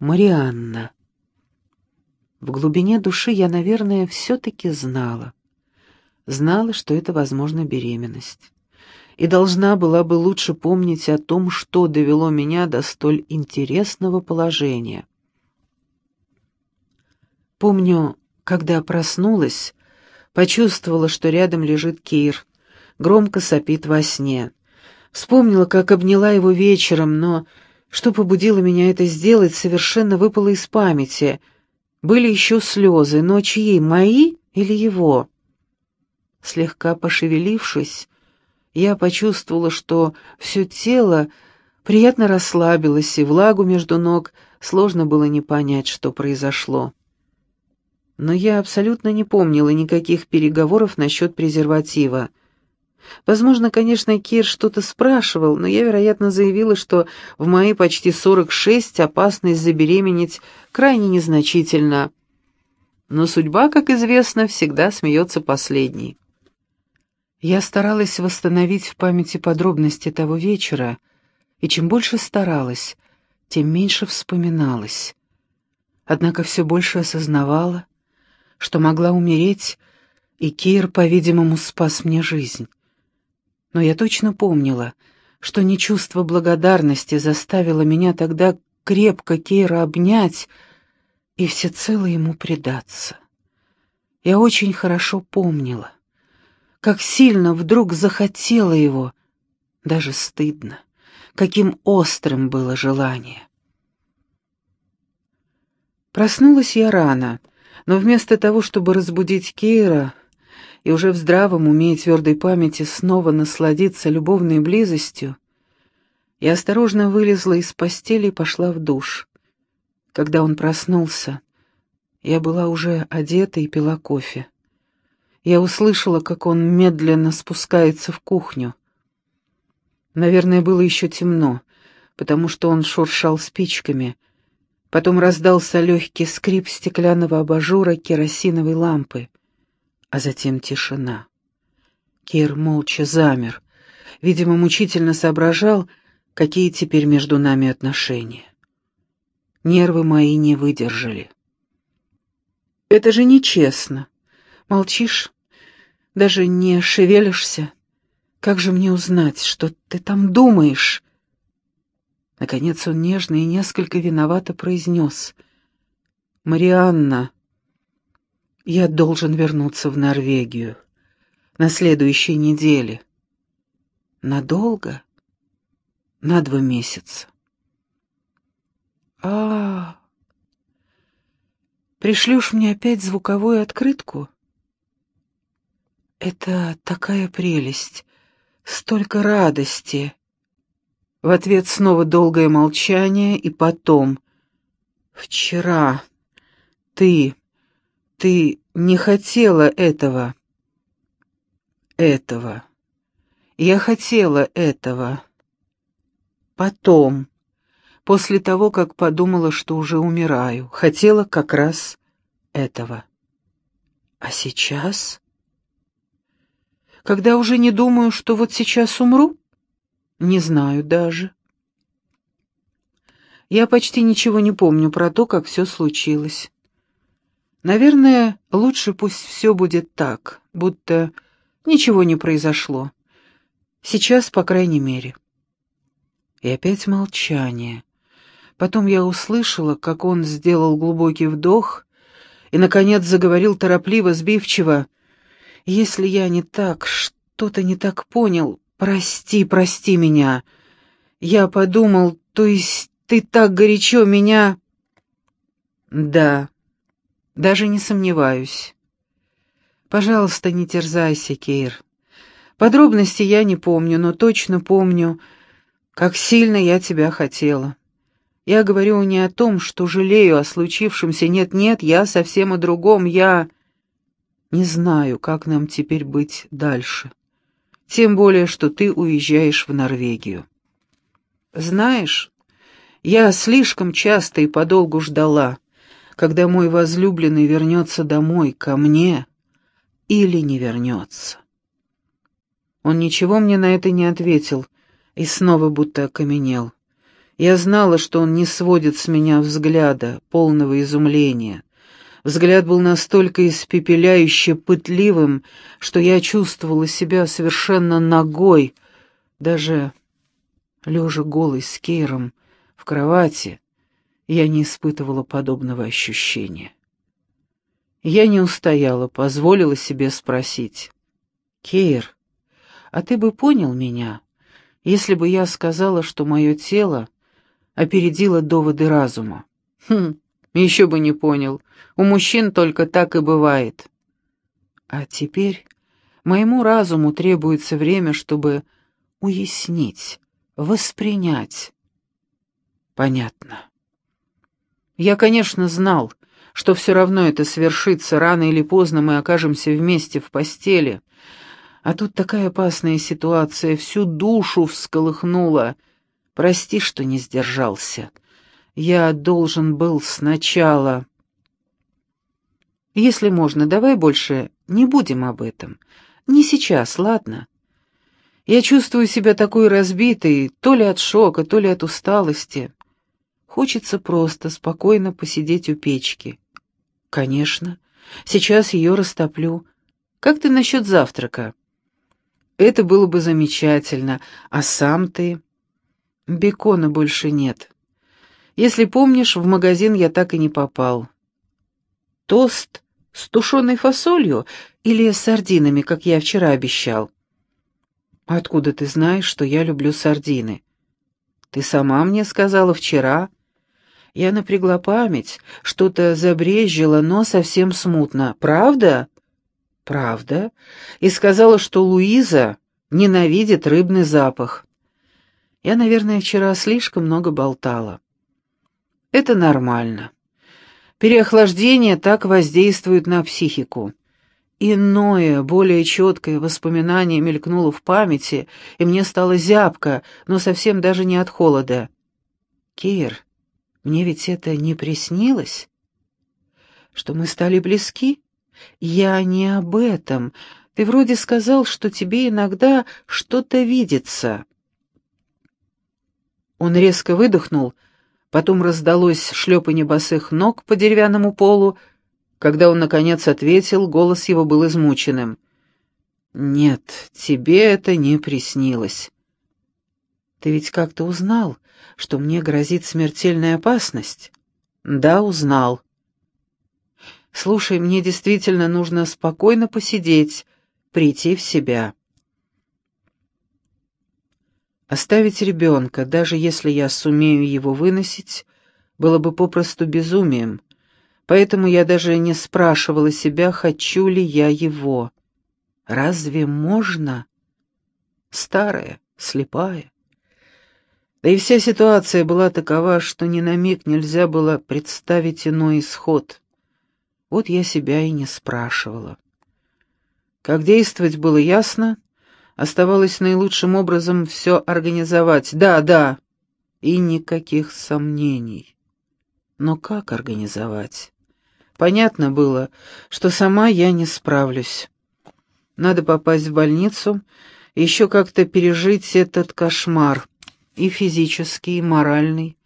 Марианна. В глубине души я, наверное, все-таки знала. Знала, что это, возможно, беременность. И должна была бы лучше помнить о том, что довело меня до столь интересного положения. Помню, когда проснулась, почувствовала, что рядом лежит Кир, громко сопит во сне. Вспомнила, как обняла его вечером, но что побудило меня это сделать, совершенно выпало из памяти. Были еще слезы, но чьи, мои или его? Слегка пошевелившись, я почувствовала, что все тело приятно расслабилось, и влагу между ног сложно было не понять, что произошло. Но я абсолютно не помнила никаких переговоров насчет презерватива. Возможно, конечно, Кир что-то спрашивал, но я, вероятно, заявила, что в мои почти 46 опасность забеременеть крайне незначительна. Но судьба, как известно, всегда смеется последней. Я старалась восстановить в памяти подробности того вечера, и чем больше старалась, тем меньше вспоминалась. Однако все больше осознавала, что могла умереть, и Кир, по-видимому, спас мне жизнь но я точно помнила, что не чувство благодарности заставило меня тогда крепко Кейра обнять и всецело ему предаться. Я очень хорошо помнила, как сильно вдруг захотела его, даже стыдно, каким острым было желание. Проснулась я рано, но вместо того, чтобы разбудить Кейра, и уже в здравом уме и твердой памяти снова насладиться любовной близостью, я осторожно вылезла из постели и пошла в душ. Когда он проснулся, я была уже одета и пила кофе. Я услышала, как он медленно спускается в кухню. Наверное, было еще темно, потому что он шуршал спичками. Потом раздался легкий скрип стеклянного абажура керосиновой лампы а затем тишина. Кир молча замер, видимо, мучительно соображал, какие теперь между нами отношения. Нервы мои не выдержали. «Это же нечестно. Молчишь, даже не шевелишься. Как же мне узнать, что ты там думаешь?» Наконец он нежно и несколько виновато произнес. «Марианна, я должен вернуться в Норвегию. На следующей неделе. Надолго? На два месяца. А, -а, -а. Пришлешь мне опять звуковую открытку? Это такая прелесть, столько радости. В ответ снова долгое молчание, и потом. Вчера ты ты не хотела этого. Этого. Я хотела этого. Потом, после того, как подумала, что уже умираю, хотела как раз этого. А сейчас? Когда уже не думаю, что вот сейчас умру? Не знаю даже. Я почти ничего не помню про то, как все случилось. Наверное, лучше пусть все будет так, будто ничего не произошло. Сейчас, по крайней мере. И опять молчание. Потом я услышала, как он сделал глубокий вдох и, наконец, заговорил торопливо, сбивчиво. «Если я не так, что-то не так понял, прости, прости меня. Я подумал, то есть ты так горячо меня...» «Да», даже не сомневаюсь. Пожалуйста, не терзайся, Кейр. Подробности я не помню, но точно помню, как сильно я тебя хотела. Я говорю не о том, что жалею о случившемся. Нет-нет, я совсем о другом. Я не знаю, как нам теперь быть дальше. Тем более, что ты уезжаешь в Норвегию. Знаешь, я слишком часто и подолгу ждала, когда мой возлюбленный вернется домой, ко мне, или не вернется. Он ничего мне на это не ответил и снова будто окаменел. Я знала, что он не сводит с меня взгляда, полного изумления. Взгляд был настолько испепеляюще пытливым, что я чувствовала себя совершенно ногой, даже лежа голой с Кейром в кровати, я не испытывала подобного ощущения. Я не устояла, позволила себе спросить. «Кейр, а ты бы понял меня, если бы я сказала, что мое тело опередило доводы разума?» «Хм, еще бы не понял. У мужчин только так и бывает». «А теперь моему разуму требуется время, чтобы уяснить, воспринять». «Понятно». Я, конечно, знал, что все равно это свершится, рано или поздно мы окажемся вместе в постели. А тут такая опасная ситуация, всю душу всколыхнула. Прости, что не сдержался. Я должен был сначала... Если можно, давай больше не будем об этом. Не сейчас, ладно? Я чувствую себя такой разбитой, то ли от шока, то ли от усталости. Хочется просто спокойно посидеть у печки. Конечно, сейчас ее растоплю. Как ты насчет завтрака? Это было бы замечательно. А сам ты? Бекона больше нет. Если помнишь, в магазин я так и не попал. Тост с тушеной фасолью или с сардинами, как я вчера обещал? Откуда ты знаешь, что я люблю сардины? Ты сама мне сказала вчера, я напрягла память, что-то забрежило, но совсем смутно. «Правда?» «Правда?» И сказала, что Луиза ненавидит рыбный запах. Я, наверное, вчера слишком много болтала. Это нормально. Переохлаждение так воздействует на психику. Иное, более четкое воспоминание мелькнуло в памяти, и мне стало зябко, но совсем даже не от холода. «Кир, мне ведь это не приснилось? Что мы стали близки? Я не об этом. Ты вроде сказал, что тебе иногда что-то видится. Он резко выдохнул, потом раздалось шлепанье босых ног по деревянному полу. Когда он, наконец, ответил, голос его был измученным. «Нет, тебе это не приснилось. Ты ведь как-то узнал, что мне грозит смертельная опасность? Да, узнал. Слушай, мне действительно нужно спокойно посидеть, прийти в себя. Оставить ребенка, даже если я сумею его выносить, было бы попросту безумием, поэтому я даже не спрашивала себя, хочу ли я его. Разве можно? Старая, слепая. Да и вся ситуация была такова, что ни на миг нельзя было представить иной исход. Вот я себя и не спрашивала. Как действовать было ясно, оставалось наилучшим образом все организовать. Да, да, и никаких сомнений. Но как организовать? Понятно было, что сама я не справлюсь. Надо попасть в больницу, еще как-то пережить этот кошмар и физический, и моральный,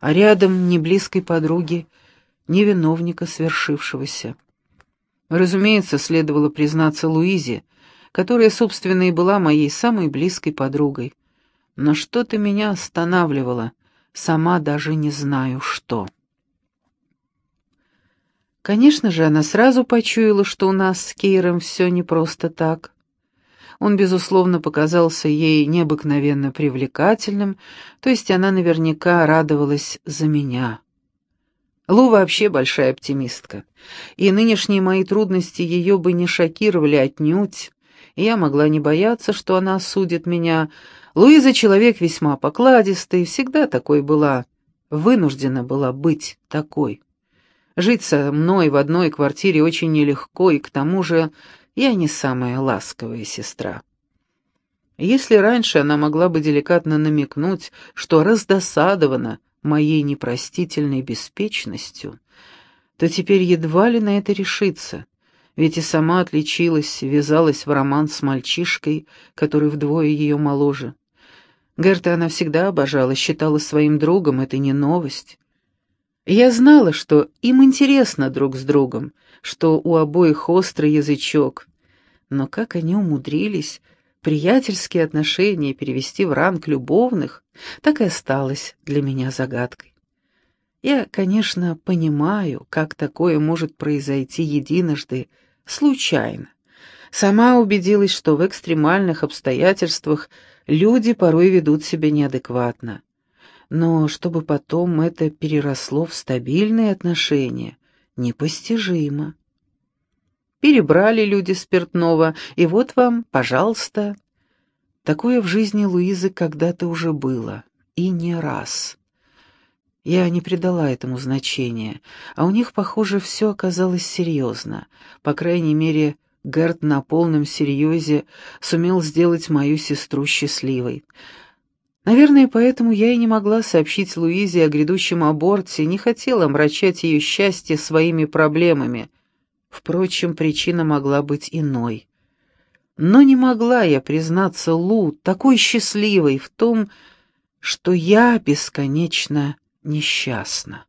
а рядом ни близкой подруги, ни виновника свершившегося. Разумеется, следовало признаться Луизе, которая, собственно, и была моей самой близкой подругой. Но что-то меня останавливало, сама даже не знаю что. Конечно же, она сразу почуяла, что у нас с Кейром все не просто так. Он, безусловно, показался ей необыкновенно привлекательным, то есть она наверняка радовалась за меня. Лу вообще большая оптимистка, и нынешние мои трудности ее бы не шокировали отнюдь, и я могла не бояться, что она осудит меня. Луиза человек весьма покладистый, всегда такой была, вынуждена была быть такой. Жить со мной в одной квартире очень нелегко, и к тому же я не самая ласковая сестра. Если раньше она могла бы деликатно намекнуть, что раздосадована моей непростительной беспечностью, то теперь едва ли на это решится, ведь и сама отличилась, ввязалась в роман с мальчишкой, который вдвое ее моложе. Герта она всегда обожала, считала своим другом, это не новость. Я знала, что им интересно друг с другом, что у обоих острый язычок. Но как они умудрились приятельские отношения перевести в ранг любовных, так и осталось для меня загадкой. Я, конечно, понимаю, как такое может произойти единожды, случайно. Сама убедилась, что в экстремальных обстоятельствах люди порой ведут себя неадекватно. Но чтобы потом это переросло в стабильные отношения, непостижимо. Перебрали люди спиртного, и вот вам, пожалуйста. Такое в жизни Луизы когда-то уже было, и не раз. Я не придала этому значения, а у них, похоже, все оказалось серьезно. По крайней мере, Герт на полном серьезе сумел сделать мою сестру счастливой. Наверное, поэтому я и не могла сообщить Луизе о грядущем аборте, не хотела омрачать ее счастье своими проблемами. Впрочем, причина могла быть иной. Но не могла я признаться Лу, такой счастливой, в том, что я бесконечно несчастна.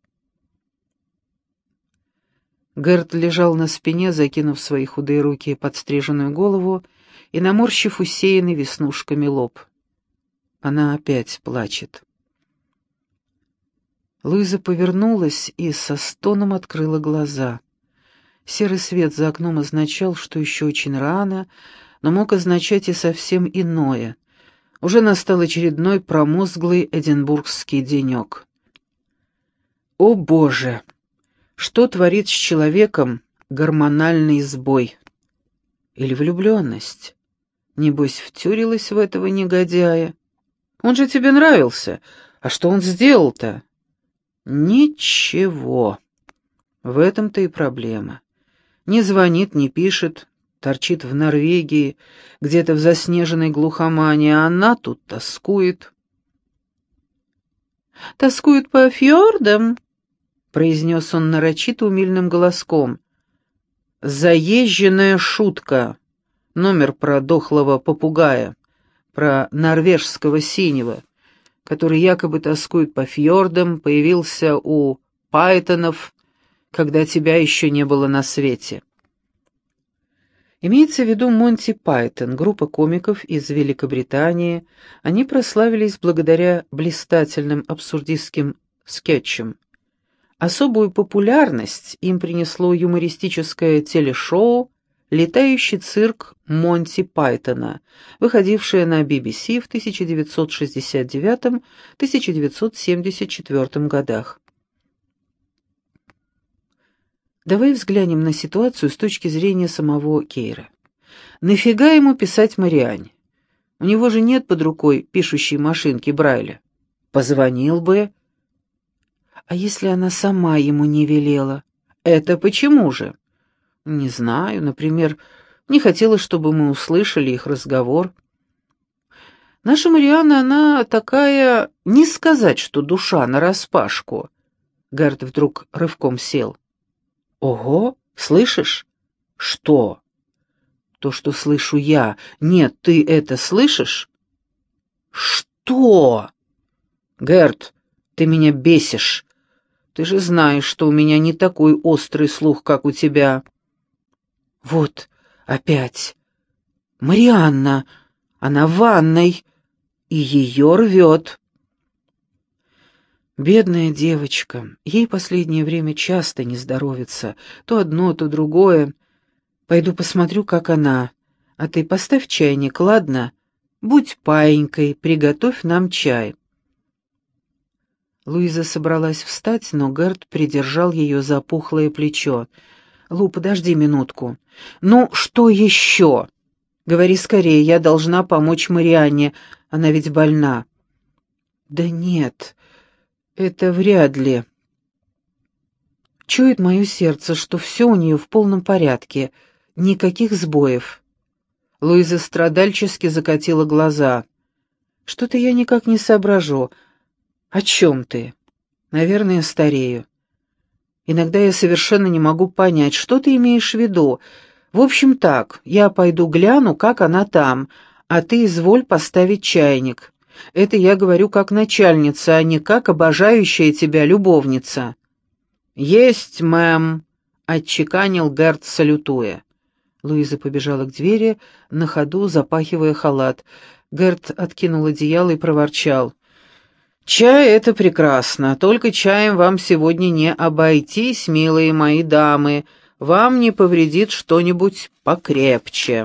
Герт лежал на спине, закинув свои худые руки под стриженную голову и наморщив усеянный веснушками лоб. Она опять плачет. Луиза повернулась и со стоном открыла глаза. Серый свет за окном означал, что еще очень рано, но мог означать и совсем иное. Уже настал очередной промозглый эдинбургский денек. О боже! Что творит с человеком гормональный сбой? Или влюбленность? Небось, втюрилась в этого негодяя? Он же тебе нравился. А что он сделал-то? Ничего. В этом-то и проблема. Не звонит, не пишет, торчит в Норвегии, где-то в заснеженной глухомане, а она тут тоскует. «Тоскует по фьордам?» — произнес он нарочито умильным голоском. «Заезженная шутка. Номер про дохлого попугая про норвежского синего, который якобы тоскует по фьордам, появился у Пайтонов, когда тебя еще не было на свете. Имеется в виду Монти Пайтон, группа комиков из Великобритании. Они прославились благодаря блистательным абсурдистским скетчам. Особую популярность им принесло юмористическое телешоу «Летающий цирк Монти Пайтона», выходившее на BBC в 1969-1974 годах. Давай взглянем на ситуацию с точки зрения самого Кейра. Нафига ему писать Мариане? У него же нет под рукой пишущей машинки Брайля. Позвонил бы. А если она сама ему не велела? Это почему же? Не знаю, например, не хотела, чтобы мы услышали их разговор. Наша Марианна, она такая, не сказать, что душа нараспашку. Гард вдруг рывком сел. Ого, слышишь? Что? То, что слышу я. Нет, ты это слышишь? Что? Герт, ты меня бесишь. Ты же знаешь, что у меня не такой острый слух, как у тебя. Вот, опять. Марианна, она в ванной, и ее рвет. Бедная девочка, ей последнее время часто не здоровится, то одно, то другое. Пойду посмотрю, как она. А ты поставь чайник, ладно? Будь паинькой, приготовь нам чай. Луиза собралась встать, но Герт придержал ее за пухлое плечо. «Лу, подожди минутку. Ну, что еще?» «Говори скорее, я должна помочь Марианне, она ведь больна». «Да нет, это вряд ли». Чует мое сердце, что все у нее в полном порядке, никаких сбоев. Луиза страдальчески закатила глаза. «Что-то я никак не соображу. О чем ты?» «Наверное, старею. Иногда я совершенно не могу понять, что ты имеешь в виду. В общем так, я пойду гляну, как она там, а ты изволь поставить чайник. Это я говорю как начальница, а не как обожающая тебя любовница». «Есть, мэм», — отчеканил Герт, салютуя. Луиза побежала к двери, на ходу запахивая халат. Герт откинул одеяло и проворчал. «Чай — это прекрасно, только чаем вам сегодня не обойтись, милые мои дамы. Вам не повредит что-нибудь покрепче».